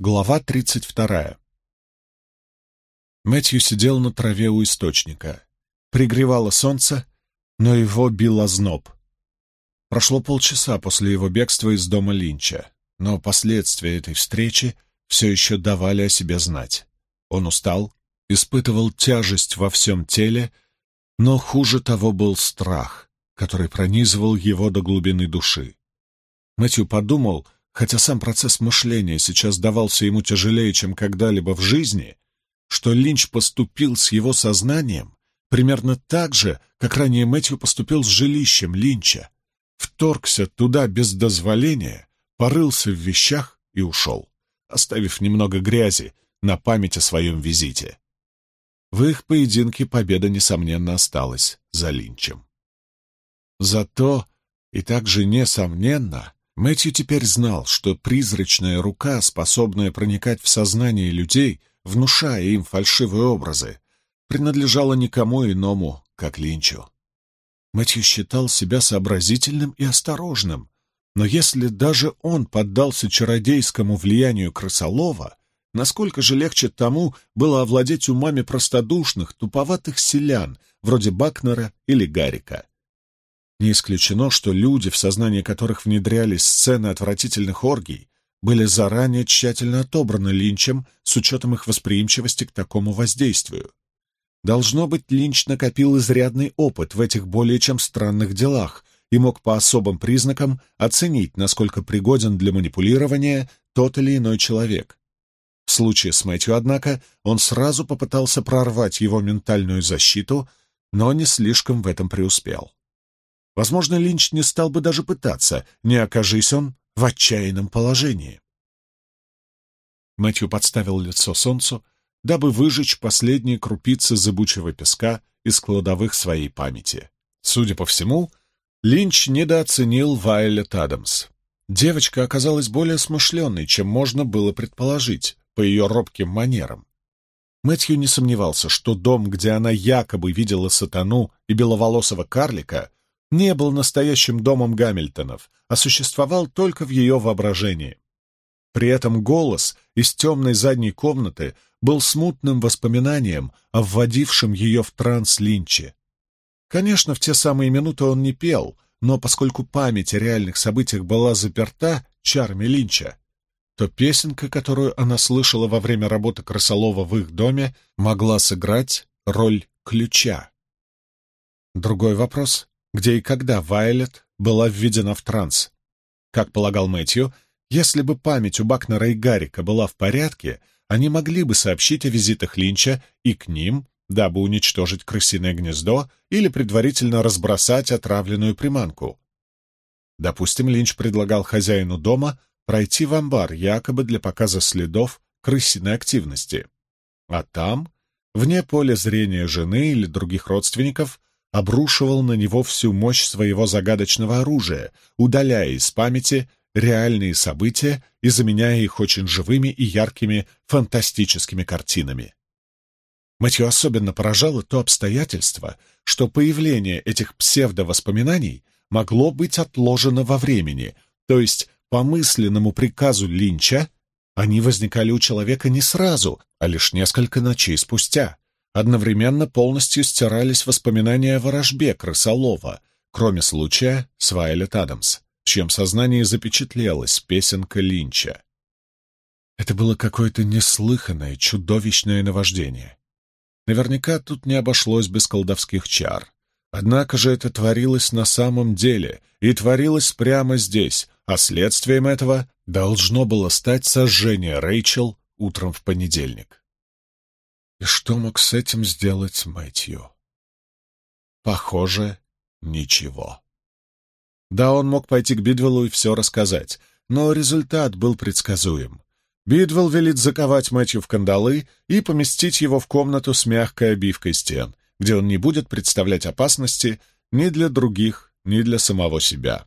Глава тридцать вторая. Мэтью сидел на траве у источника. Пригревало солнце, но его бил озноб. Прошло полчаса после его бегства из дома Линча, но последствия этой встречи все еще давали о себе знать. Он устал, испытывал тяжесть во всем теле, но хуже того был страх, который пронизывал его до глубины души. Мэтью подумал, хотя сам процесс мышления сейчас давался ему тяжелее, чем когда-либо в жизни, что Линч поступил с его сознанием примерно так же, как ранее Мэтью поступил с жилищем Линча. Вторгся туда без дозволения, порылся в вещах и ушел, оставив немного грязи на память о своем визите. В их поединке победа, несомненно, осталась за Линчем. Зато, и также несомненно, Мэтью теперь знал, что призрачная рука, способная проникать в сознание людей, внушая им фальшивые образы, принадлежала никому иному, как Линчу. Мэтью считал себя сообразительным и осторожным, но если даже он поддался чародейскому влиянию крысолова, насколько же легче тому было овладеть умами простодушных, туповатых селян, вроде Бакнера или Гарика. Не исключено, что люди, в сознании которых внедрялись сцены отвратительных оргий, были заранее тщательно отобраны Линчем с учетом их восприимчивости к такому воздействию. Должно быть, Линч накопил изрядный опыт в этих более чем странных делах и мог по особым признакам оценить, насколько пригоден для манипулирования тот или иной человек. В случае с Мэтью, однако, он сразу попытался прорвать его ментальную защиту, но не слишком в этом преуспел. Возможно, Линч не стал бы даже пытаться, не окажись он в отчаянном положении. Мэтью подставил лицо солнцу, дабы выжечь последние крупицы зыбучего песка из кладовых своей памяти. Судя по всему, Линч недооценил Вайлет Адамс. Девочка оказалась более смышленной, чем можно было предположить по ее робким манерам. Мэтью не сомневался, что дом, где она якобы видела сатану и беловолосого карлика, не был настоящим домом Гамильтонов, а существовал только в ее воображении. При этом голос из темной задней комнаты был смутным воспоминанием о вводившем ее в транс Линче. Конечно, в те самые минуты он не пел, но поскольку память о реальных событиях была заперта чарами Линча, то песенка, которую она слышала во время работы Красолова в их доме, могла сыграть роль ключа. Другой вопрос — где и когда Вайлет была введена в транс? Как полагал Мэтью, если бы память у Бакнера и Гаррика была в порядке, они могли бы сообщить о визитах Линча и к ним, дабы уничтожить крысиное гнездо или предварительно разбросать отравленную приманку. Допустим, Линч предлагал хозяину дома пройти в амбар якобы для показа следов крысиной активности. А там, вне поля зрения жены или других родственников, обрушивал на него всю мощь своего загадочного оружия, удаляя из памяти реальные события и заменяя их очень живыми и яркими фантастическими картинами. Мэтью особенно поражало то обстоятельство, что появление этих псевдовоспоминаний могло быть отложено во времени, то есть по мысленному приказу Линча они возникали у человека не сразу, а лишь несколько ночей спустя. Одновременно полностью стирались воспоминания о ворожбе крысолова, кроме случая с Вайлет Адамс в чьем сознании запечатлелась песенка Линча. Это было какое-то неслыханное, чудовищное наваждение. Наверняка тут не обошлось без колдовских чар. Однако же это творилось на самом деле, и творилось прямо здесь, а следствием этого должно было стать сожжение Рэйчел утром в понедельник. И что мог с этим сделать Мэтью? Похоже, ничего. Да, он мог пойти к Бидвеллу и все рассказать, но результат был предсказуем. Бидвелл велит заковать Мэтью в кандалы и поместить его в комнату с мягкой обивкой стен, где он не будет представлять опасности ни для других, ни для самого себя.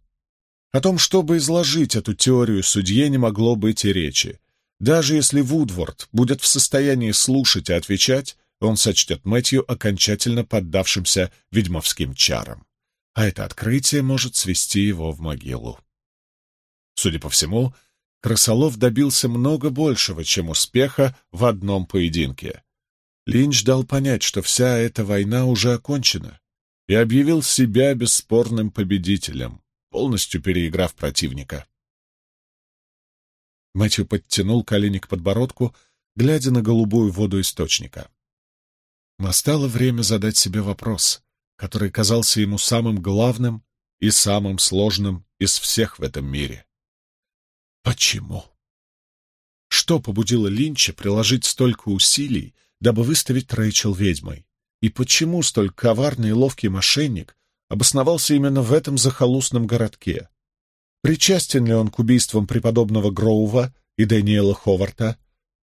О том, чтобы изложить эту теорию судье, не могло быть и речи. Даже если Вудворд будет в состоянии слушать и отвечать, он сочтет Мэтью окончательно поддавшимся ведьмовским чарам а это открытие может свести его в могилу. Судя по всему, Крысолов добился много большего, чем успеха в одном поединке. Линч дал понять, что вся эта война уже окончена, и объявил себя бесспорным победителем, полностью переиграв противника. Мэтью подтянул колени к подбородку, глядя на голубую воду источника. Настало время задать себе вопрос, который казался ему самым главным и самым сложным из всех в этом мире. Почему? Что побудило Линча приложить столько усилий, дабы выставить Рэйчел ведьмой? И почему столь коварный и ловкий мошенник обосновался именно в этом захолустном городке? Причастен ли он к убийствам преподобного Гроува и Дэниела Ховарта?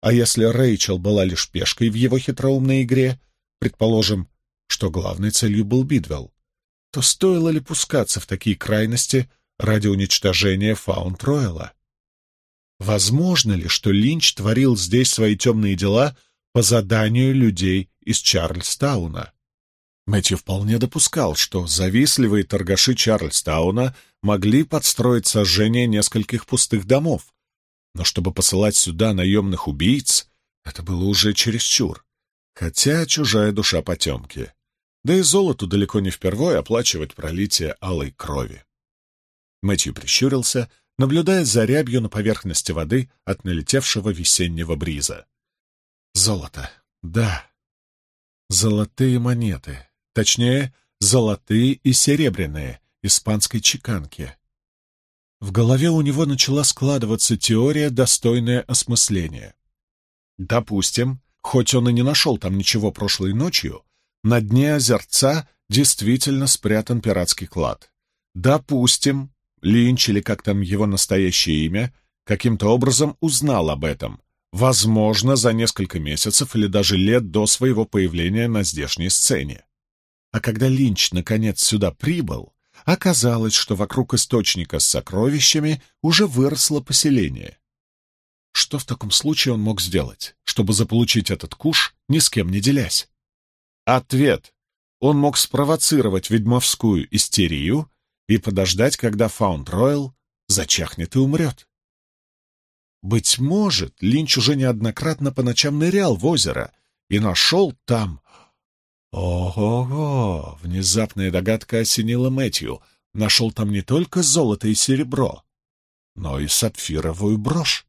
А если Рэйчел была лишь пешкой в его хитроумной игре, предположим, что главной целью был Бидвелл, то стоило ли пускаться в такие крайности ради уничтожения Фаунд Ройла? Возможно ли, что Линч творил здесь свои темные дела по заданию людей из Чарльстауна? Мэтью вполне допускал, что завистливые торгаши Чарльстауна могли подстроить сожжение нескольких пустых домов, но чтобы посылать сюда наемных убийц, это было уже чересчур. Хотя чужая душа потемки. Да и золоту далеко не впервой оплачивать пролитие алой крови. Мэтью прищурился, наблюдая за рябью на поверхности воды от налетевшего весеннего бриза. Золото. Да. Золотые монеты. Точнее, золотые и серебряные, испанской чеканки. В голове у него начала складываться теория, достойная осмысления. Допустим, хоть он и не нашел там ничего прошлой ночью, на дне озерца действительно спрятан пиратский клад. Допустим, Линч, или как там его настоящее имя, каким-то образом узнал об этом, возможно, за несколько месяцев или даже лет до своего появления на здешней сцене. А когда Линч наконец сюда прибыл, Оказалось, что вокруг источника с сокровищами уже выросло поселение. Что в таком случае он мог сделать, чтобы заполучить этот куш, ни с кем не делясь? Ответ. Он мог спровоцировать ведьмовскую истерию и подождать, когда Фаунд Ройл зачахнет и умрет. Быть может, Линч уже неоднократно по ночам нырял в озеро и нашел там Ого-го! Внезапная догадка осенила Мэтью. Нашел там не только золото и серебро, но и сапфировую брошь.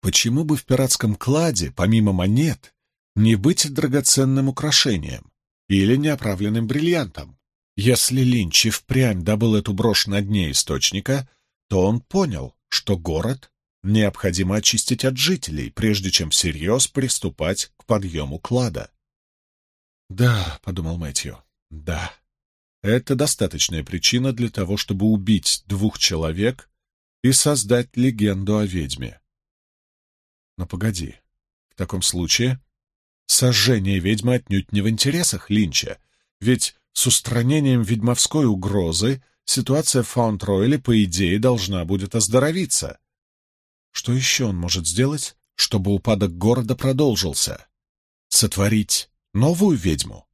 Почему бы в пиратском кладе, помимо монет, не быть драгоценным украшением или неоправленным бриллиантом? Если Линч и впрямь добыл эту брошь на дне источника, то он понял, что город необходимо очистить от жителей, прежде чем всерьез приступать к подъему клада. «Да», — подумал Мэтью, — «да. Это достаточная причина для того, чтобы убить двух человек и создать легенду о ведьме». Но погоди, в таком случае сожжение ведьмы отнюдь не в интересах Линча, ведь с устранением ведьмовской угрозы ситуация в Фаунд-Ройле, по идее, должна будет оздоровиться. Что еще он может сделать, чтобы упадок города продолжился? Сотворить новую ведьму.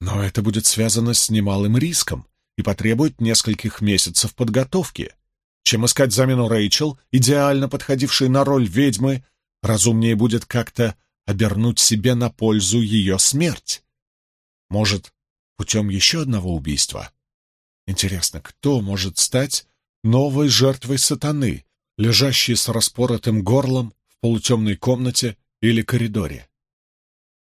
Но это будет связано с немалым риском и потребует нескольких месяцев подготовки. Чем искать замену Рэйчел, идеально подходившей на роль ведьмы, разумнее будет как-то обернуть себе на пользу ее смерть. Может, путем еще одного убийства? Интересно, кто может стать новой жертвой сатаны, лежащей с распоротым горлом в полутемной комнате или коридоре?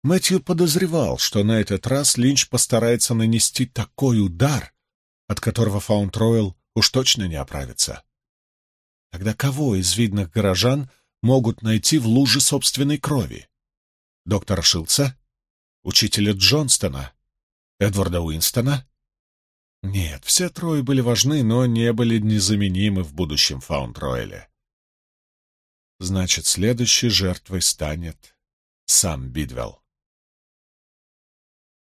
Мэтью подозревал, что на этот раз Линч постарается нанести такой удар, от которого Фаунд Ройл уж точно не оправится. Тогда кого из видных горожан могут найти в луже собственной крови? Доктора Шилца? Учителя Джонстона? Эдварда Уинстона? Нет, все трое были важны, но не были незаменимы в будущем Фаунд Ройле. Значит, следующей жертвой станет сам Бидвелл.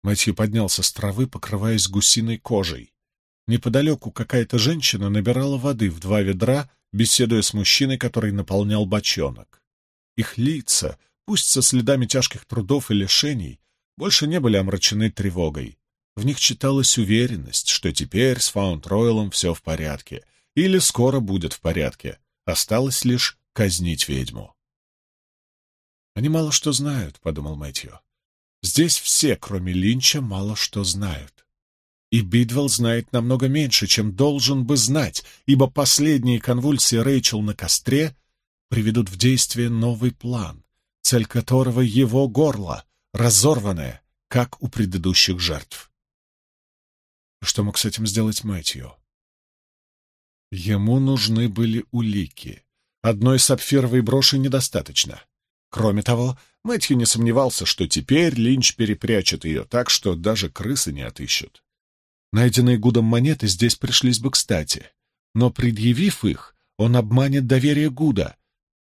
Мэтью поднялся с травы, покрываясь гусиной кожей. Неподалеку какая-то женщина набирала воды в два ведра, беседуя с мужчиной, который наполнял бочонок. Их лица, пусть со следами тяжких трудов и лишений, больше не были омрачены тревогой. В них читалась уверенность, что теперь с Фаунд Ройлом все в порядке, или скоро будет в порядке. Осталось лишь казнить ведьму. «Они мало что знают», — подумал Мэтью. «Здесь все, кроме Линча, мало что знают. И Бидвелл знает намного меньше, чем должен бы знать, ибо последние конвульсии Рэйчел на костре приведут в действие новый план, цель которого — его горло, разорванное, как у предыдущих жертв. Что мог с этим сделать Мэтью? Ему нужны были улики. Одной сапфировой броши недостаточно. Кроме того, Мэтью не сомневался, что теперь Линч перепрячет ее так, что даже крысы не отыщут. Найденные Гудом монеты здесь пришлись бы кстати, но, предъявив их, он обманет доверие Гуда.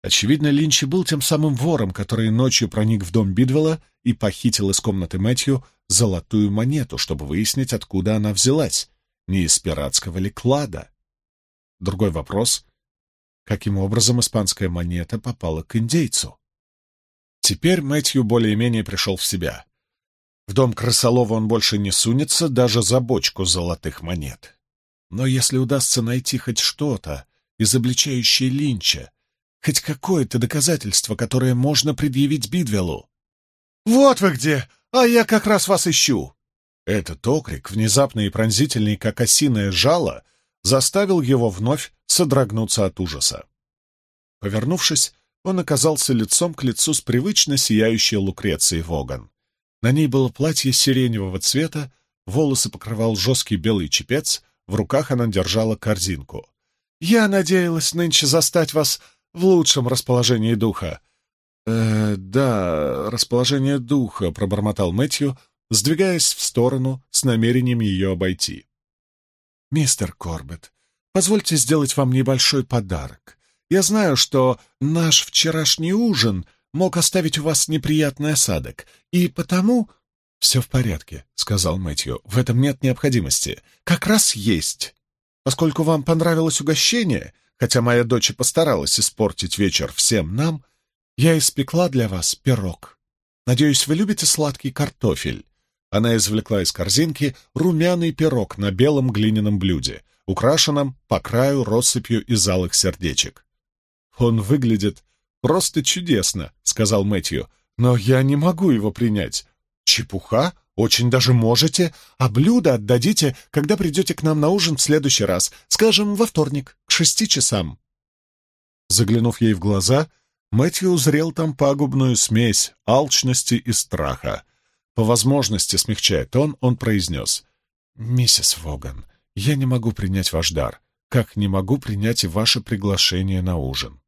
Очевидно, Линч был тем самым вором, который ночью проник в дом Бидвелла и похитил из комнаты Мэтью золотую монету, чтобы выяснить, откуда она взялась, не из пиратского ли клада. Другой вопрос — каким образом испанская монета попала к индейцу? Теперь Мэтью более-менее пришел в себя. В дом крысолова он больше не сунется даже за бочку золотых монет. Но если удастся найти хоть что-то, изобличающее Линча, хоть какое-то доказательство, которое можно предъявить Бидвеллу. «Вот вы где! А я как раз вас ищу!» Этот окрик, внезапный и пронзительный, как осиное жало, заставил его вновь содрогнуться от ужаса. Повернувшись, он оказался лицом к лицу с привычно сияющей Лукрецией Воган. На ней было платье сиреневого цвета, волосы покрывал жесткий белый чепец, в руках она держала корзинку. «Я надеялась нынче застать вас в лучшем расположении духа». «Э, да, расположение духа», — пробормотал Мэтью, сдвигаясь в сторону с намерением ее обойти. «Мистер Корбет, позвольте сделать вам небольшой подарок. Я знаю, что наш вчерашний ужин мог оставить у вас неприятный осадок, и потому...» «Все в порядке», — сказал Мэтью. «В этом нет необходимости. Как раз есть. Поскольку вам понравилось угощение, хотя моя дочь и постаралась испортить вечер всем нам, я испекла для вас пирог. Надеюсь, вы любите сладкий картофель. Она извлекла из корзинки румяный пирог на белом глиняном блюде, украшенном по краю россыпью из алых сердечек. «Он выглядит просто чудесно», — сказал Мэтью, — «но я не могу его принять. Чепуха? Очень даже можете, а блюдо отдадите, когда придете к нам на ужин в следующий раз, скажем, во вторник, к шести часам». Заглянув ей в глаза, Мэтью узрел там пагубную смесь алчности и страха. По возможности, смягчая тон, он произнес. «Миссис Воган, я не могу принять ваш дар, как не могу принять и ваше приглашение на ужин».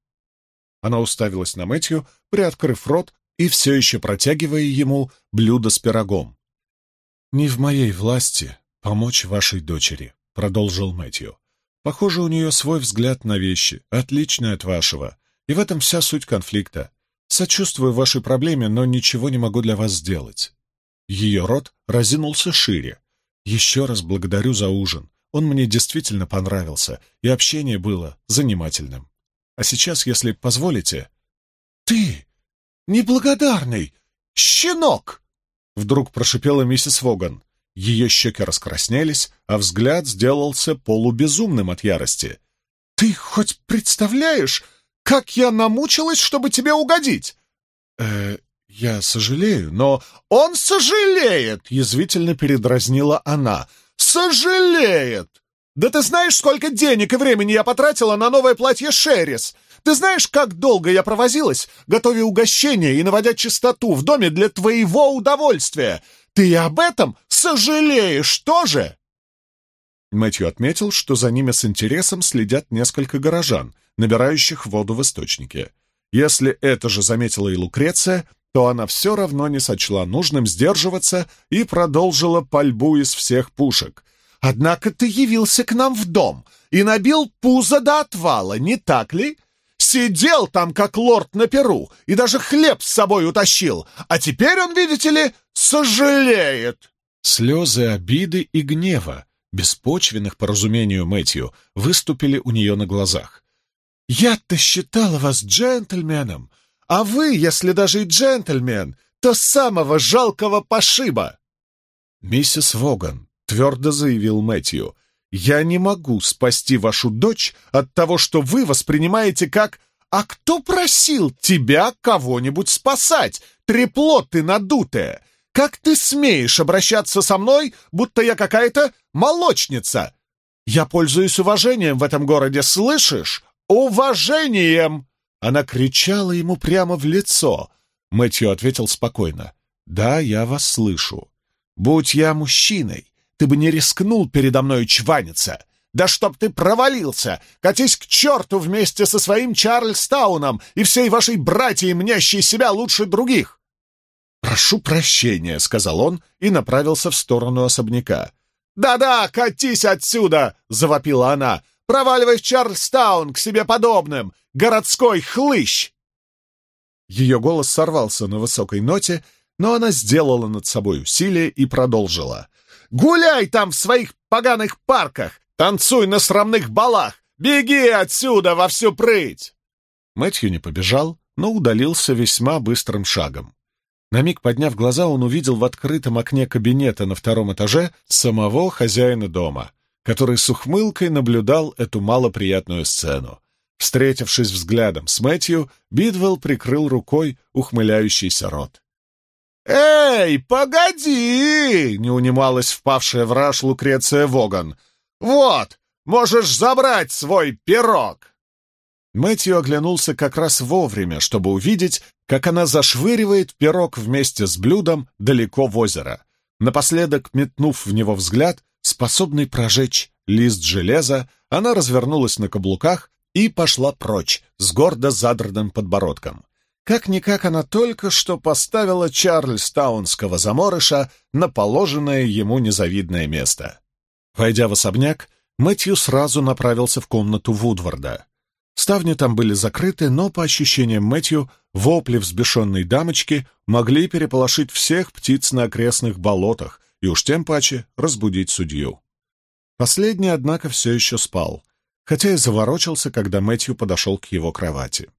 Она уставилась на Мэтью, приоткрыв рот и все еще протягивая ему блюдо с пирогом. «Не в моей власти помочь вашей дочери», — продолжил Мэтью. «Похоже, у нее свой взгляд на вещи, отличный от вашего, и в этом вся суть конфликта. Сочувствую вашей проблеме, но ничего не могу для вас сделать. Ее рот разинулся шире. «Еще раз благодарю за ужин. Он мне действительно понравился, и общение было занимательным. А сейчас, если позволите...» «Ты! Неблагодарный! Щенок!» Вдруг прошипела миссис Воган. Ее щеки раскраснелись, а взгляд сделался полубезумным от ярости. «Ты хоть представляешь, как я намучилась, чтобы тебе угодить?» «Э, «Я сожалею, но...» «Он сожалеет!» — язвительно передразнила она. «Сожалеет! Да ты знаешь, сколько денег и времени я потратила на новое платье Шерис? Ты знаешь, как долго я провозилась, готовя угощение и наводя чистоту в доме для твоего удовольствия? Ты об этом сожалеешь тоже?» Мэтью отметил, что за ними с интересом следят несколько горожан, набирающих воду в источнике. Если это же заметила и Лукреция, то она все равно не сочла нужным сдерживаться и продолжила пальбу из всех пушек. «Однако ты явился к нам в дом и набил пузо до отвала, не так ли? Сидел там, как лорд на перу, и даже хлеб с собой утащил, а теперь он, видите ли, сожалеет!» Слезы обиды и гнева, беспочвенных, по разумению Мэтью, выступили у нее на глазах. «Я-то считала вас джентльменом, а вы, если даже и джентльмен, то самого жалкого пошиба!» «Миссис Воган», — твердо заявил Мэтью, — «я не могу спасти вашу дочь от того, что вы воспринимаете как «А кто просил тебя кого-нибудь спасать? Трепло ты надутое! Как ты смеешь обращаться со мной, будто я какая-то молочница? Я пользуюсь уважением в этом городе, слышишь? Уважением!» Она кричала ему прямо в лицо. Мэтью ответил спокойно. «Да, я вас слышу. Будь я мужчиной, ты бы не рискнул передо мной чваниться. Да чтоб ты провалился! Катись к черту вместе со своим Чарльстауном и всей вашей братьей, мнящей себя лучше других!» «Прошу прощения», — сказал он и направился в сторону особняка. «Да-да, катись отсюда!» — завопила она. «Проваливай в Чарльстаун к себе подобным! Городской хлыщ!» Ее голос сорвался на высокой ноте, но она сделала над собой усилие и продолжила. «Гуляй там в своих поганых парках! Танцуй на срамных балах! Беги отсюда во всю прыть!» Мэтью не побежал, но удалился весьма быстрым шагом. На миг подняв глаза, он увидел в открытом окне кабинета на втором этаже самого хозяина дома, который с ухмылкой наблюдал эту малоприятную сцену. Встретившись взглядом с Мэтью, Бидвелл прикрыл рукой ухмыляющийся рот. «Эй, погоди!» — не унималась впавшая в раж Лукреция Воган — «Вот, можешь забрать свой пирог!» Мэтью оглянулся как раз вовремя, чтобы увидеть, как она зашвыривает пирог вместе с блюдом далеко в озеро. Напоследок, метнув в него взгляд, способный прожечь лист железа, она развернулась на каблуках и пошла прочь с гордо задранным подбородком. Как-никак она только что поставила Чарльстаунского заморыша на положенное ему незавидное место. Войдя в особняк, Мэтью сразу направился в комнату Вудварда. Ставни там были закрыты, но, по ощущениям Мэтью, вопли взбешенной дамочки могли переполошить всех птиц на окрестных болотах и уж тем паче разбудить судью. Последний, однако, все еще спал, хотя и заворочился, когда Мэтью подошел к его кровати.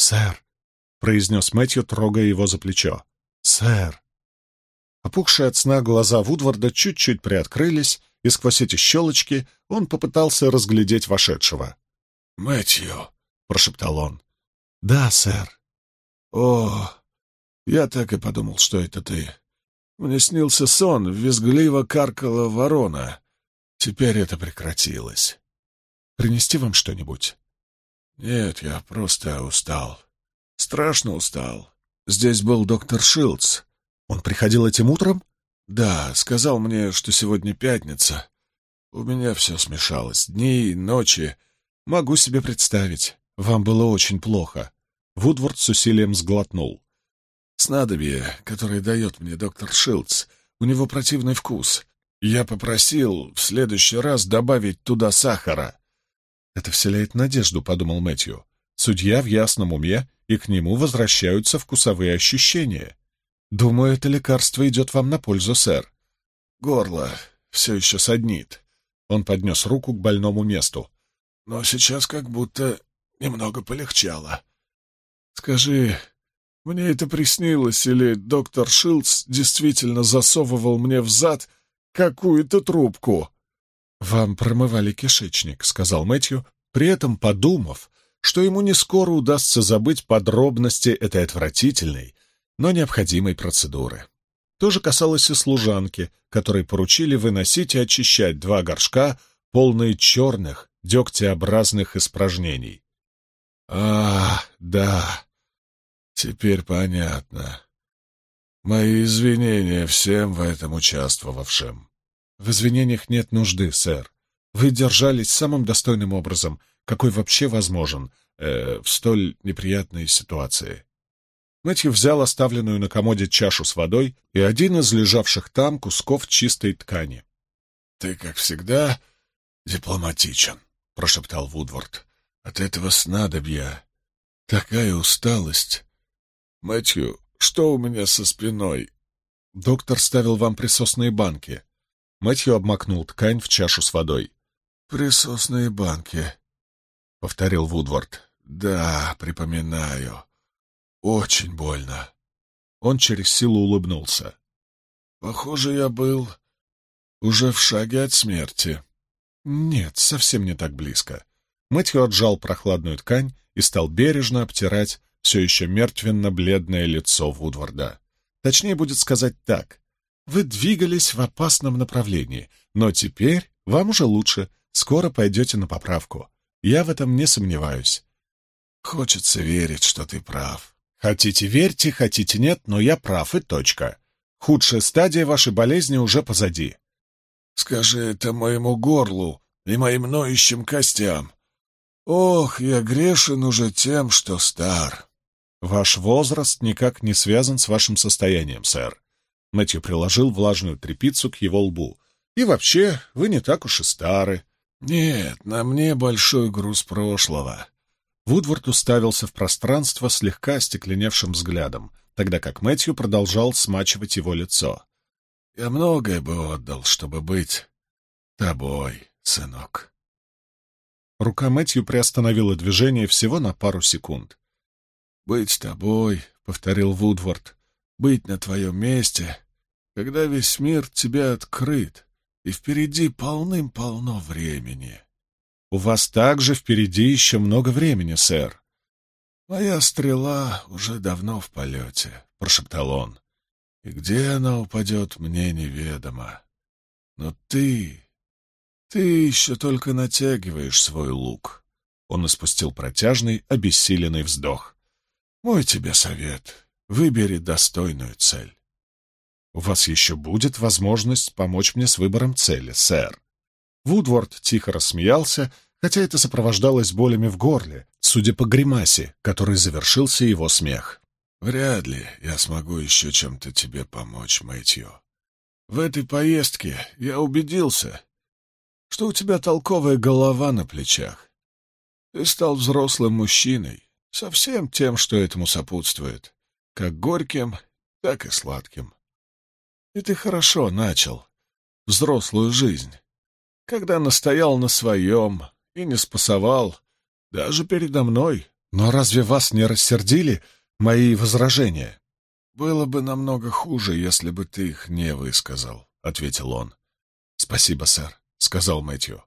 «Сэр», — произнес Мэтью, трогая его за плечо, — «сэр». Опухшие от сна глаза Вудварда чуть-чуть приоткрылись, и сквозь эти щелочки он попытался разглядеть вошедшего. «Мэтью», — прошептал он. «Да, сэр». «О, я так и подумал, что это ты. Мне снился сон, визгливо каркала ворона. Теперь это прекратилось. Принести вам что-нибудь?» «Нет, я просто устал. Страшно устал. Здесь был доктор Шилдс. Он приходил этим утром? Да, сказал мне, что сегодня пятница. У меня все смешалось. Дни, ночи. Могу себе представить. Вам было очень плохо. Вудворд с усилием сглотнул. Снадобье, которое дает мне доктор Шилдс, у него противный вкус. Я попросил в следующий раз добавить туда сахара. Это вселяет надежду, — подумал Мэтью. Судья в ясном уме, и к нему возвращаются вкусовые ощущения. «Думаю, это лекарство идет вам на пользу, сэр». «Горло все еще саднит». Он поднес руку к больному месту. «Но сейчас как будто немного полегчало. Скажи, мне это приснилось, или доктор Шилдс действительно засовывал мне в зад какую-то трубку?» «Вам промывали кишечник», — сказал Мэтью, при этом подумав, что ему не скоро удастся забыть подробности этой отвратительной, но необходимой процедуры. То же касалось и служанки, которой поручили выносить и очищать два горшка, полные черных, дегтеобразных испражнений. «А, да, теперь понятно. Мои извинения всем в этом участвовавшим». «В извинениях нет нужды, сэр. Вы держались самым достойным образом, какой вообще возможен э, в столь неприятной ситуации. Мэтью взял оставленную на комоде чашу с водой и один из лежавших там кусков чистой ткани. — Ты, как всегда, дипломатичен, — прошептал Вудворд. — От этого снадобья такая усталость. Мэтью, что у меня со спиной? Доктор ставил вам присосные банки. Мэтью обмакнул ткань в чашу с водой. — Присосные банки, — повторил Вудворд. — Да, припоминаю. Очень больно. Он через силу улыбнулся. Похоже, я был уже в шаге от смерти. Нет, совсем не так близко. Мэтью отжал прохладную ткань и стал бережно обтирать все еще мертвенно-бледное лицо Вудварда. Точнее будет сказать так. Вы двигались в опасном направлении, но теперь вам уже лучше, скоро пойдете на поправку. Я в этом не сомневаюсь. Хочется верить, что ты прав. Хотите верьте, хотите нет, но я прав и точка. Худшая стадия вашей болезни уже позади. Скажи это моему горлу и моим ноющим костям. Ох, я грешен уже тем, что стар. Ваш возраст никак не связан с вашим состоянием, сэр. Мэтью приложил влажную тряпицу к его лбу. И вообще, вы не так уж и стары. Нет, на мне большой груз прошлого. Вудвард уставился в пространство слегка остекленевшим взглядом, тогда как Мэтью продолжал смачивать его лицо. «Я многое бы отдал, чтобы быть тобой, сынок». Рука Мэтью приостановила движение всего на пару секунд. «Быть тобой», — повторил Вудвард, — «быть на твоем месте, когда весь мир тебе открыт, и впереди полным-полно времени». «У вас также впереди еще много времени, сэр». «Моя стрела уже давно в полете», — прошептал он. «И где она упадет, мне неведомо. Но ты... ты еще только натягиваешь свой лук». Он испустил протяжный, обессиленный вздох. «Мой тебе совет. Выбери достойную цель». «У вас еще будет возможность помочь мне с выбором цели, сэр», Вудворд тихо рассмеялся, хотя это сопровождалось болями в горле, судя по гримасе, которой завершился его смех. «Вряд ли я смогу еще чем-то тебе помочь, Мэтью. В этой поездке я убедился, что у тебя толковая голова на плечах. Ты стал взрослым мужчиной, со всем тем, что этому сопутствует, как горьким, так и сладким. И ты хорошо начал взрослую жизнь когда настоял на своем и не спасовал, даже передо мной. Но разве вас не рассердили мои возражения? Было бы намного хуже, если бы ты их не высказал, — ответил он. — Спасибо, сэр, — сказал Мэтью.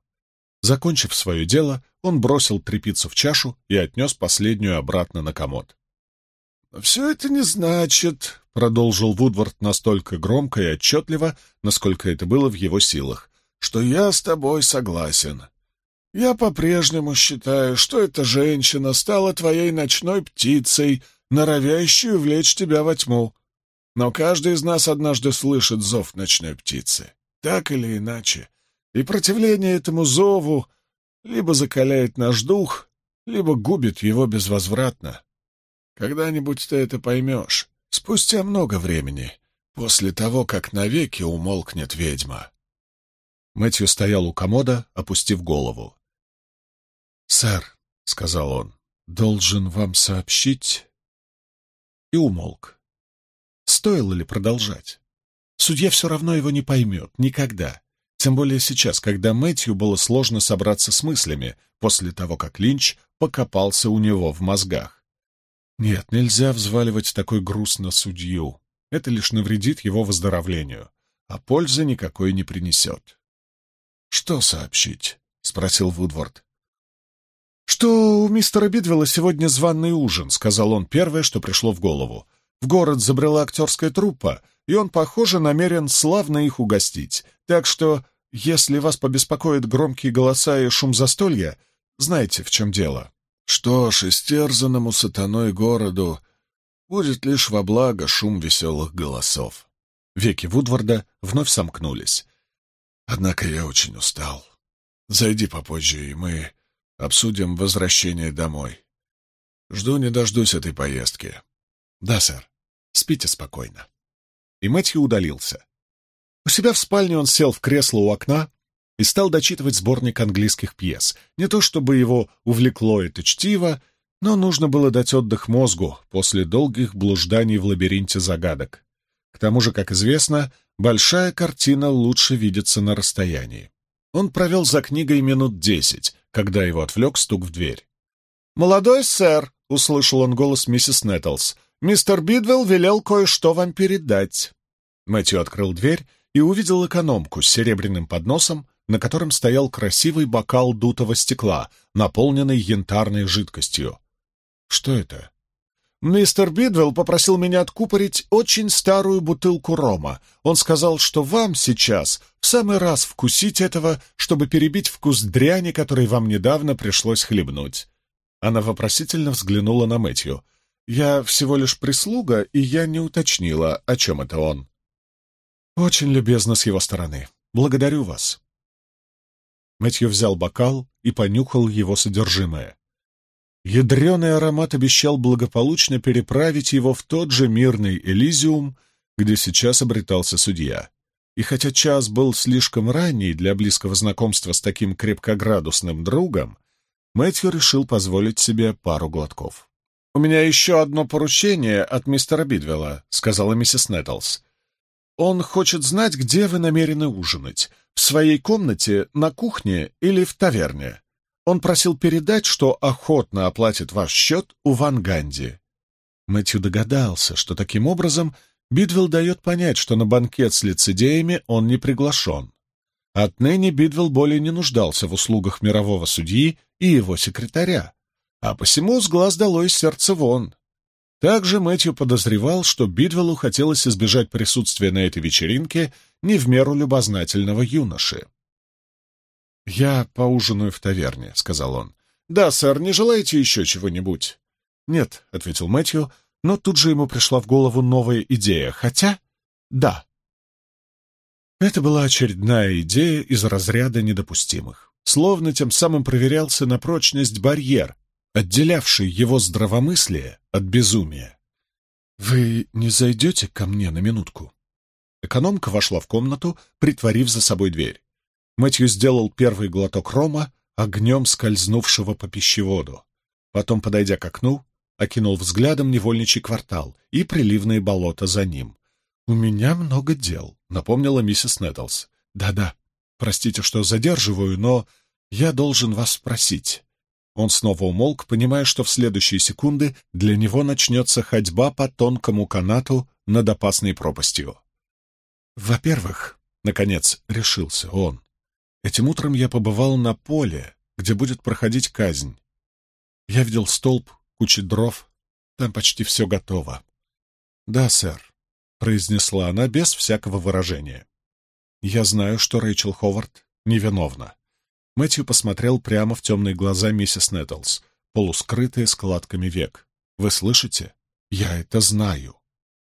Закончив свое дело, он бросил трепицу в чашу и отнес последнюю обратно на комод. — Все это не значит, — продолжил Вудвард настолько громко и отчетливо, насколько это было в его силах, что я с тобой согласен. Я по-прежнему считаю, что эта женщина стала твоей ночной птицей, норовящей увлечь тебя во тьму. Но каждый из нас однажды слышит зов ночной птицы, так или иначе. И противление этому зову либо закаляет наш дух, либо губит его безвозвратно. Когда-нибудь ты это поймешь, спустя много времени, после того, как навеки умолкнет ведьма. Мэтью стоял у комода, опустив голову. «Сэр», — сказал он, — «должен вам сообщить...» И умолк. Стоило ли продолжать? Судья все равно его не поймет, никогда. Тем более сейчас, когда Мэтью было сложно собраться с мыслями после того, как Линч покопался у него в мозгах. Нет, нельзя взваливать такой груз на судью. Это лишь навредит его выздоровлению, а пользы никакой не принесет. «Что сообщить?» — спросил Вудворд. «Что у мистера Бидвелла сегодня званый ужин», — сказал он первое, что пришло в голову. «В город забрела актерская труппа, и он, похоже, намерен славно их угостить. Так что, если вас побеспокоят громкие голоса и шум застолья, знаете, в чем дело». «Что ж, истерзанному сатаной городу будет лишь во благо шум веселых голосов». Веки Вудварда вновь сомкнулись. Однако я очень устал. Зайди попозже, и мы обсудим возвращение домой. Жду не дождусь этой поездки. Да, сэр. Спите спокойно. И Мэтью удалился. У себя в спальне он сел в кресло у окна и стал дочитывать сборник английских пьес. Не то чтобы его увлекло это чтиво, но нужно было дать отдых мозгу после долгих блужданий в лабиринте загадок. К тому же, как известно, большая картина лучше видится на расстоянии. Он провел за книгой минут десять, когда его отвлек стук в дверь. «Молодой сэр!» — услышал он голос миссис Нэттлс. «Мистер Бидвелл велел кое-что вам передать». Мэтью открыл дверь и увидел экономку с серебряным подносом, на котором стоял красивый бокал дутого стекла, наполненный янтарной жидкостью. «Что это?» «Мистер Бидвелл попросил меня откупорить очень старую бутылку рома. Он сказал, что вам сейчас в самый раз вкусить этого, чтобы перебить вкус дряни, который вам недавно пришлось хлебнуть». Она вопросительно взглянула на Мэтью. «Я всего лишь прислуга, и я не уточнила, о чем это он». «Очень любезно с его стороны. Благодарю вас». Мэтью взял бокал и понюхал его содержимое. Ядреный аромат обещал благополучно переправить его в тот же мирный Элизиум, где сейчас обретался судья. И хотя час был слишком ранний для близкого знакомства с таким крепкоградусным другом, Мэтью решил позволить себе пару глотков. «У меня еще одно поручение от мистера Бидвелла», — сказала миссис Нэттлс. «Он хочет знать, где вы намерены ужинать. В своей комнате, на кухне или в таверне?» Он просил передать, что охотно оплатит ваш счет у Ван Ганди. Мэтью догадался, что таким образом Бидвелл дает понять, что на банкет с лицедеями он не приглашен. Отныне Бидвелл более не нуждался в услугах мирового судьи и его секретаря, а посему с глаз долой сердце вон. Также Мэтью подозревал, что Бидвеллу хотелось избежать присутствия на этой вечеринке не в меру любознательного юноши. «Я поужинаю в таверне», — сказал он. «Да, сэр, не желаете еще чего-нибудь?» «Нет», — ответил Мэтью, но тут же ему пришла в голову новая идея, хотя... «Да». Это была очередная идея из разряда недопустимых. Словно тем самым проверялся на прочность барьер, отделявший его здравомыслие от безумия. «Вы не зайдете ко мне на минутку?» Экономка вошла в комнату, притворив за собой дверь. Мэтью сделал первый глоток рома, огнем скользнувшего по пищеводу. Потом, подойдя к окну, окинул взглядом невольничий квартал и приливные болота за ним. «У меня много дел», — напомнила миссис Нэттлс. «Да-да, простите, что задерживаю, но я должен вас спросить». Он снова умолк, понимая, что в следующие секунды для него начнется ходьба по тонкому канату над опасной пропастью. «Во-первых, — наконец решился он, Этим утром я побывал на поле, где будет проходить казнь. Я видел столб, кучу дров. Там почти все готово. — Да, сэр, — произнесла она без всякого выражения. Я знаю, что Рэйчел Ховард невиновна. Мэтью посмотрел прямо в темные глаза миссис Нэттлс, полускрытые складками век. Вы слышите? Я это знаю.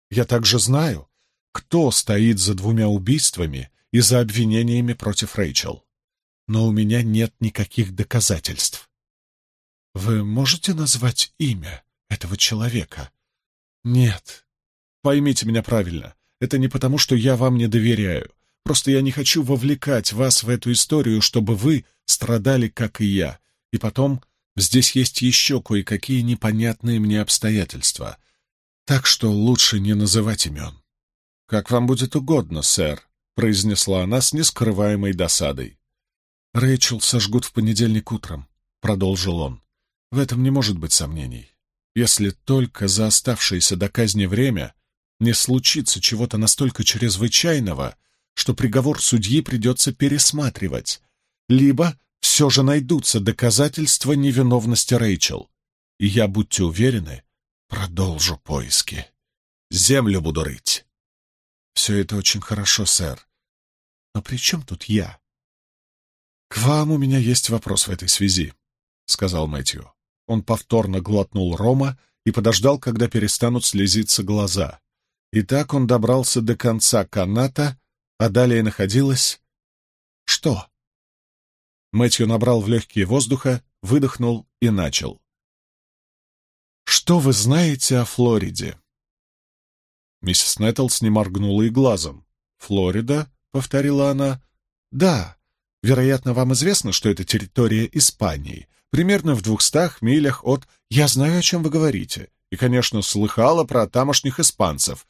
Я также знаю, кто стоит за двумя убийствами и за обвинениями против Рэйчел. Но у меня нет никаких доказательств. Вы можете назвать имя этого человека? Нет. Поймите меня правильно. Это не потому, что я вам не доверяю. Просто я не хочу вовлекать вас в эту историю, чтобы вы страдали, как и я. И потом, здесь есть еще кое-какие непонятные мне обстоятельства. Так что лучше не называть имен. Как вам будет угодно, сэр, — произнесла она с нескрываемой досадой. «Рэйчел сожгут в понедельник утром», — продолжил он. «В этом не может быть сомнений. Если только за оставшееся до казни время не случится чего-то настолько чрезвычайного, что приговор судьи придется пересматривать, либо все же найдутся доказательства невиновности Рэйчел, и я, будьте уверены, продолжу поиски. Землю буду рыть. Все это очень хорошо, сэр. Но при чем тут я? — К вам у меня есть вопрос в этой связи, — сказал Мэтью. Он повторно глотнул рома и подождал, когда перестанут слезиться глаза. И так он добрался до конца каната, а далее находилось... Что? Мэтью набрал в легкие воздуха, выдохнул и начал. «Что вы знаете о Флориде?» Миссис Нэттлс не моргнула и глазом. «Флорида?» — повторила она. «Да. Вероятно, вам известно, что это территория Испании, примерно в двухстах милях от... Я знаю, о чем вы говорите, и, конечно, слыхала про тамошних испанцев.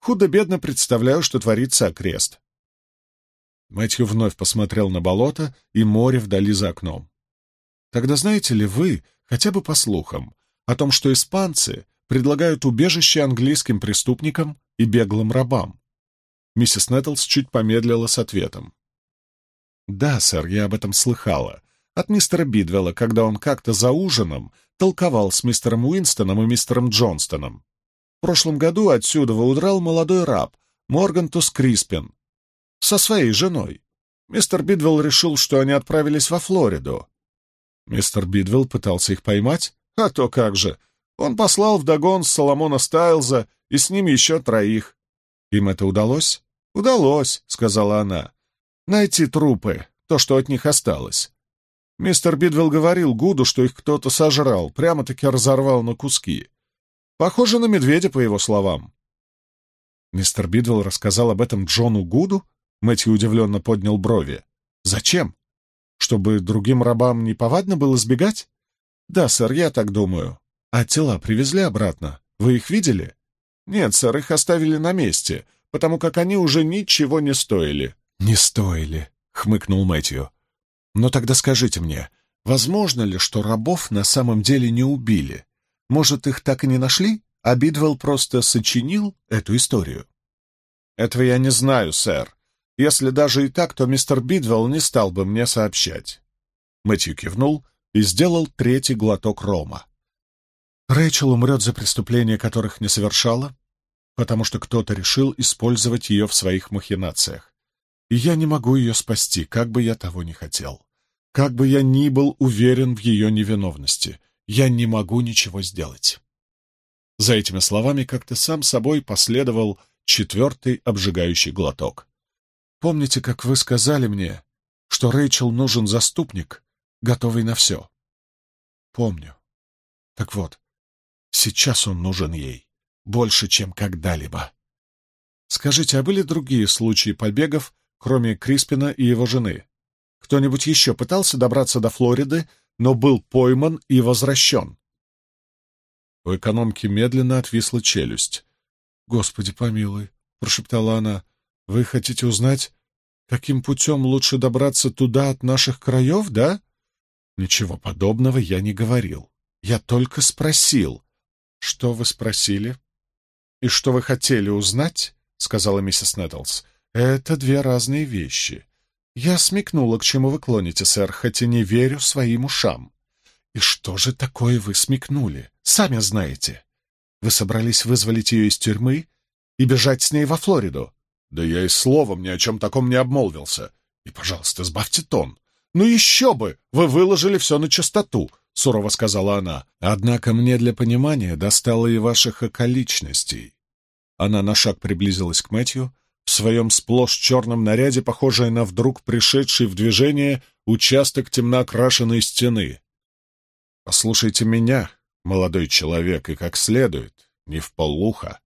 Худо-бедно представляю, что творится окрест». Мэтью вновь посмотрел на болото и море вдали за окном. «Тогда знаете ли вы, хотя бы по слухам, о том, что испанцы предлагают убежище английским преступникам и беглым рабам. Миссис Нэттлс чуть помедлила с ответом. «Да, сэр, я об этом слыхала. От мистера Бидвелла, когда он как-то за ужином толковал с мистером Уинстоном и мистером Джонстоном. В прошлом году отсюда удрал молодой раб, Моргантус Криспин, со своей женой. Мистер Бидвелл решил, что они отправились во Флориду. Мистер Бидвелл пытался их поймать? А то как же! Он послал вдогон Соломона Стайлза и с ним еще троих. Им это удалось? Удалось, сказала она. Найти трупы, то, что от них осталось. Мистер Бидвелл говорил Гуду, что их кто-то сожрал, прямо-таки разорвал на куски. Похоже на медведя, по его словам. Мистер Бидвелл рассказал об этом Джону Гуду? Мэтью удивленно поднял брови. Зачем? Чтобы другим рабам не повадно было сбегать? Да, сэр, я так думаю. А тела привезли обратно. Вы их видели? Нет, сэр, их оставили на месте, потому как они уже ничего не стоили. Не стоили, хмыкнул Мэтью. Но тогда скажите мне, возможно ли, что рабов на самом деле не убили? Может, их так и не нашли, а Бидвелл просто сочинил эту историю? Этого я не знаю, сэр. Если даже и так, то мистер Бидвелл не стал бы мне сообщать. Мэтью кивнул и сделал третий глоток рома. Рэйчел умрет за преступления, которых не совершала, потому что кто-то решил использовать ее в своих махинациях. И я не могу ее спасти, как бы я того не хотел. Как бы я ни был уверен в ее невиновности, я не могу ничего сделать. За этими словами как-то сам собой последовал четвертый обжигающий глоток. Помните, как вы сказали мне, что Рэйчел нужен заступник, готовый на все? Помню. Так вот, сейчас он нужен ей больше, чем когда-либо. Скажите, а были другие случаи побегов, кроме Криспина и его жены? Кто-нибудь еще пытался добраться до Флориды, но был пойман и возвращен? У экономки медленно отвисла челюсть. «Господи помилуй!» — прошептала она. Вы хотите узнать, каким путем лучше добраться туда от наших краев, да? Ничего подобного я не говорил. Я только спросил. Что вы спросили? И что вы хотели узнать? сказала миссис Нэттлс. Это две разные вещи. Я смекнула, к чему вы клоните, сэр, хотя не верю своим ушам. И что же такое вы смекнули? Сами знаете. Вы собрались вызволить ее из тюрьмы и бежать с ней во Флориду. Да я и словом ни о чем таком не обмолвился. И, пожалуйста, сбавьте тон. Ну еще бы! Вы выложили все на чистоту, — сурово сказала она. Однако мне для понимания достало и ваших околичностей. Она на шаг приблизилась к Мэтью, в своем сплошь черном наряде, похожая на вдруг пришедший в движение участок темно-окрашенной стены. «Послушайте меня, молодой человек, и как следует, не в полуха.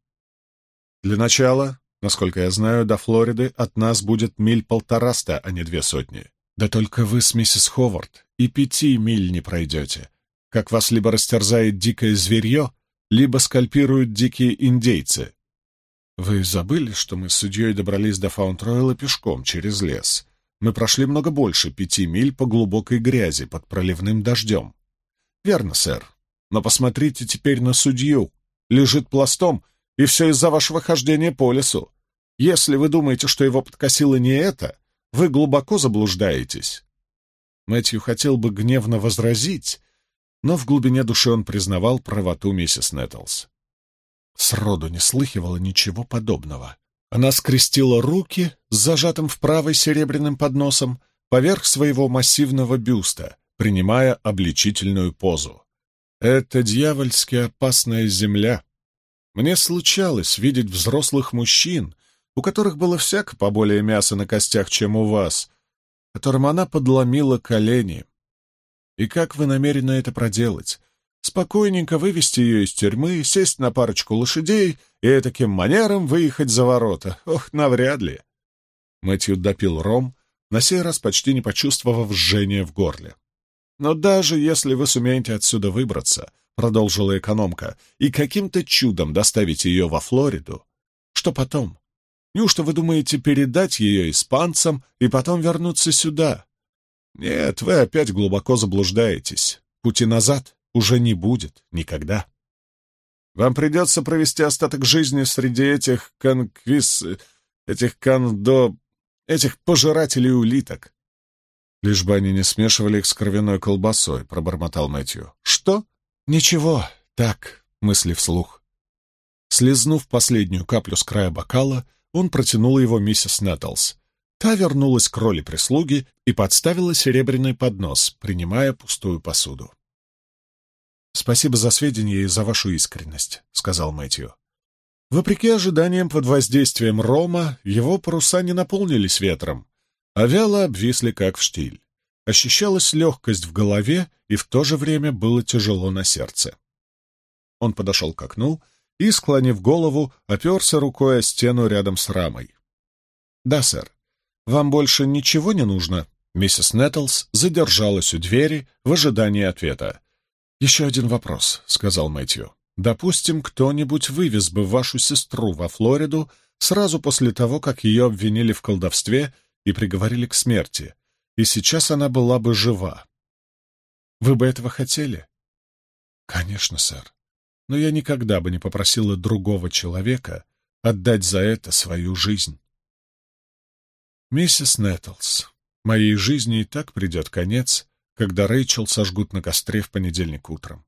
Для начала Насколько я знаю, до Флориды от нас будет миль полтораста, а не две сотни. Да только вы с миссис Ховард и пяти миль не пройдете. Как вас либо растерзает дикое зверье, либо скальпируют дикие индейцы. Вы забыли, что мы с судьей добрались до Фаунд-Ройла пешком через лес? Мы прошли много больше пяти миль по глубокой грязи под проливным дождем. Верно, сэр. Но посмотрите теперь на судью. Лежит пластом и все из-за вашего хождения по лесу. Если вы думаете, что его подкосило не это, вы глубоко заблуждаетесь. Мэтью хотел бы гневно возразить, но в глубине души он признавал правоту миссис Нэттлс. Сроду не слыхивала ничего подобного. Она скрестила руки с зажатым в правой серебряным подносом поверх своего массивного бюста, принимая обличительную позу. «Это дьявольски опасная земля», мне случалось видеть взрослых мужчин, у которых было всяко поболее мяса на костях, чем у вас, которым она подломила колени. И как вы намерены это проделать? Спокойненько вывести ее из тюрьмы, сесть на парочку лошадей и таким манером выехать за ворота? Ох, навряд ли. Мэтью допил ром, на сей раз почти не почувствовав жжения в горле. Но даже если вы сумеете отсюда выбраться, продолжила экономка, и каким-то чудом доставить ее во Флориду, что потом? Неужто вы думаете передать ее испанцам и потом вернуться сюда? Нет, вы опять глубоко заблуждаетесь. Пути назад уже не будет никогда. Вам придется провести остаток жизни среди этих конквис... этих кондо... этих пожирателей улиток. Лишь бы они не смешивали их с кровяной колбасой, пробормотал Мэтью. Что? Ничего, так, мысли вслух. Слизнув последнюю каплю с края бокала, он протянул его миссис Нэттлс. Та вернулась к роли прислуги и подставила серебряный поднос, принимая пустую посуду. «Спасибо за сведения и за вашу искренность», — сказал Мэтью. Вопреки ожиданиям под воздействием рома, его паруса не наполнились ветром, а вяло обвисли, как в штиль. Ощущалась легкость в голове, и в то же время было тяжело на сердце. Он подошел к окну и, склонив голову, оперся рукой о стену рядом с рамой. «Да, сэр. Вам больше ничего не нужно?» Миссис Нэттлс задержалась у двери в ожидании ответа. «Еще один вопрос», — сказал Мэтью. «Допустим, кто-нибудь вывез бы вашу сестру во Флориду сразу после того, как ее обвинили в колдовстве и приговорили к смерти, и сейчас она была бы жива. Вы бы этого хотели? Конечно, сэр. Но я никогда бы не попросила другого человека отдать за это свою жизнь. Миссис Нэттлс, моей жизни и так придет конец, когда Рэйчел сожгут на костре в понедельник утром.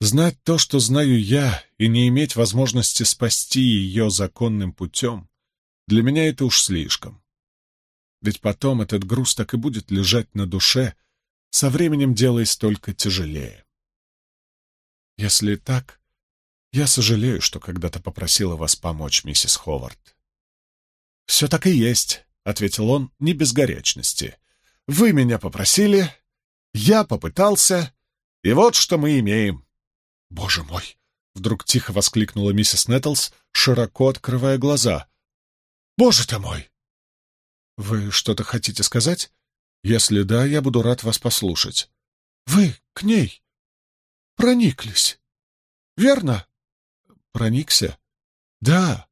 Знать то, что знаю я, и не иметь возможности спасти ее законным путем, для меня это уж слишком. Ведь потом этот груз так и будет лежать на душе, со временем делаясь только тяжелее. Если так, я сожалею, что когда-то попросила вас помочь, миссис Ховард. «Все так и есть», — ответил он не без горячности. «Вы меня попросили, я попытался, и вот что мы имеем». «Боже мой!» — вдруг тихо воскликнула миссис Нэттлс, широко открывая глаза. «Боже ты мой! «Вы что-то хотите сказать? Если да, я буду рад вас послушать». «Вы к ней прониклись, верно?» «Проникся?» «Да,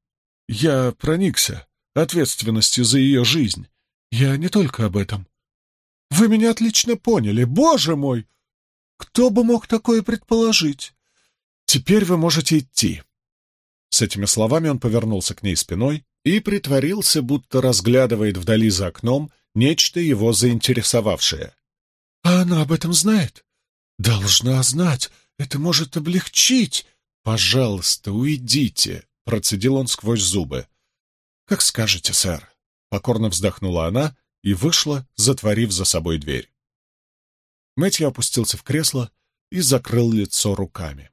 я проникся ответственностью за ее жизнь. Я не только об этом. Вы меня отлично поняли, боже мой! Кто бы мог такое предположить? Теперь вы можете идти». С этими словами он повернулся к ней спиной и притворился, будто разглядывает вдали за окном нечто его заинтересовавшее. «А она об этом знает?» «Должна знать. Это может облегчить. Пожалуйста, уйдите», — процедил он сквозь зубы. «Как скажете, сэр», — покорно вздохнула она и вышла, затворив за собой дверь. Мэтью опустился в кресло и закрыл лицо руками.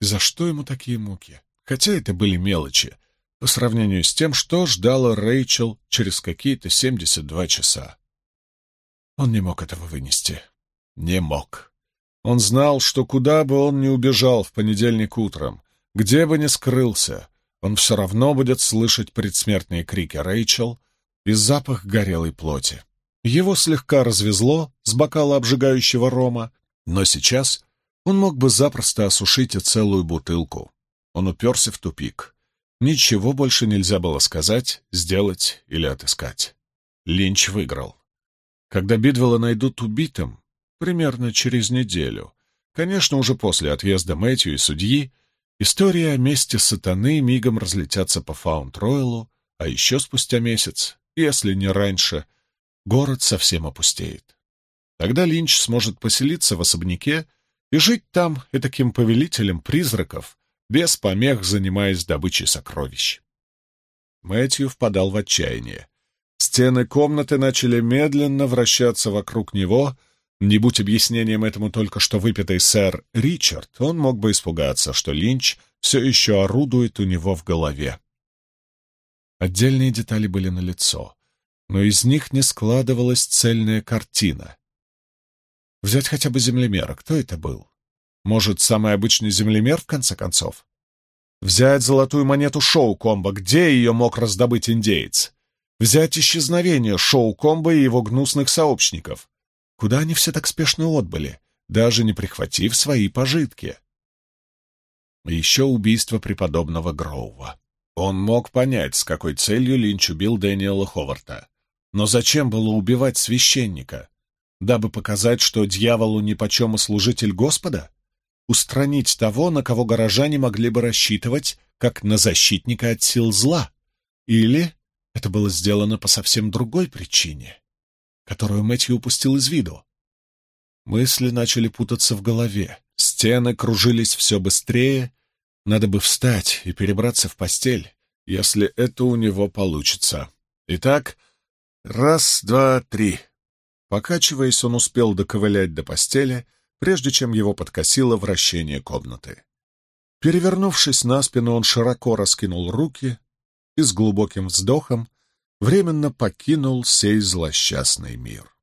За что ему такие муки? Хотя это были мелочи по сравнению с тем, что ждала Рэйчел через какие-то 72 часа. Он не мог этого вынести. Не мог. Он знал, что куда бы он ни убежал в понедельник утром, где бы ни скрылся, он все равно будет слышать предсмертные крики Рэйчел и запах горелой плоти. Его слегка развезло с бокала обжигающего рома, но сейчас он мог бы запросто осушить и целую бутылку. Он уперся в тупик. Ничего больше нельзя было сказать, сделать или отыскать. Линч выиграл. Когда Бидвелла найдут убитым, примерно через неделю, конечно, уже после отъезда Мэтью и судьи, история о месте сатаны мигом разлетятся по Фаунд-Ройлу, а еще спустя месяц, если не раньше, город совсем опустеет. Тогда Линч сможет поселиться в особняке и жить там и таким повелителем призраков, без помех занимаясь добычей сокровищ. Мэтью впадал в отчаяние. Стены комнаты начали медленно вращаться вокруг него. Не будь объяснением этому только что выпитый сэр Ричард, он мог бы испугаться, что Линч все еще орудует у него в голове. Отдельные детали были налицо, но из них не складывалась цельная картина. Взять хотя бы землемера. Кто это был? Может, самый обычный землемер, в конце концов? Взять золотую монету Шоу-Комбо, где ее мог раздобыть индеец? Взять исчезновение Шоу-Комбо и его гнусных сообщников? Куда они все так спешно отбыли, даже не прихватив свои пожитки? еще убийство преподобного Гроува. Он мог понять, с какой целью Линч убил Дэниела Ховарта. Но зачем было убивать священника? Дабы показать, что дьяволу нипочем и служитель Господа? устранить того, на кого горожане могли бы рассчитывать, как на защитника от сил зла. Или это было сделано по совсем другой причине. Которую Мэтью упустил из виду. Мысли начали путаться в голове, стены кружились все быстрее, надо бы встать и перебраться в постель, если это у него получится. Итак, раз, два, три. Покачиваясь, он успел доковылять до постели, прежде чем его подкосило вращение комнаты. Перевернувшись на спину, он широко раскинул руки и с глубоким вздохом временно покинул сей злосчастный мир.